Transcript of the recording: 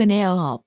The nail up.